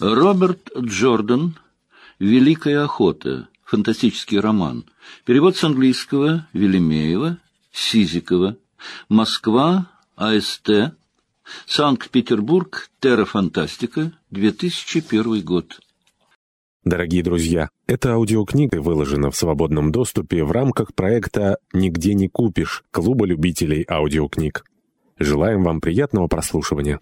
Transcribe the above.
Роберт Джордан «Великая охота», фантастический роман. Перевод с английского Велимеева, Сизикова. Москва, АСТ, Санкт-Петербург, Терра Фантастика, 2001 год. Дорогие друзья, эта аудиокнига выложена в свободном доступе в рамках проекта «Нигде не купишь» Клуба любителей аудиокниг. Желаем вам приятного прослушивания.